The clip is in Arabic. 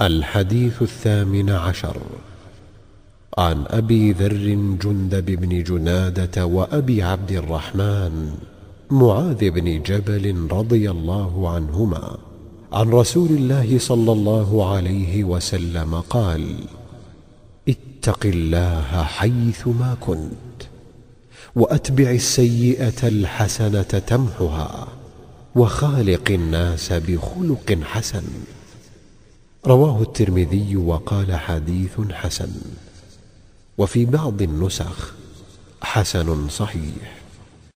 الحديث الثامن عشر. عن أبي ذر جندب بن جنادة وأبي عبد الرحمن معاذ بن جبل رضي الله عنهما عن رسول الله صلى الله عليه وسلم قال اتق الله حيثما كنت وأتبع السيئة الحسنة تمحها وخالق الناس بخلق حسن. رواه الترمذي وقال حديث حسن. وفي بعض النسخ حسن صحيح.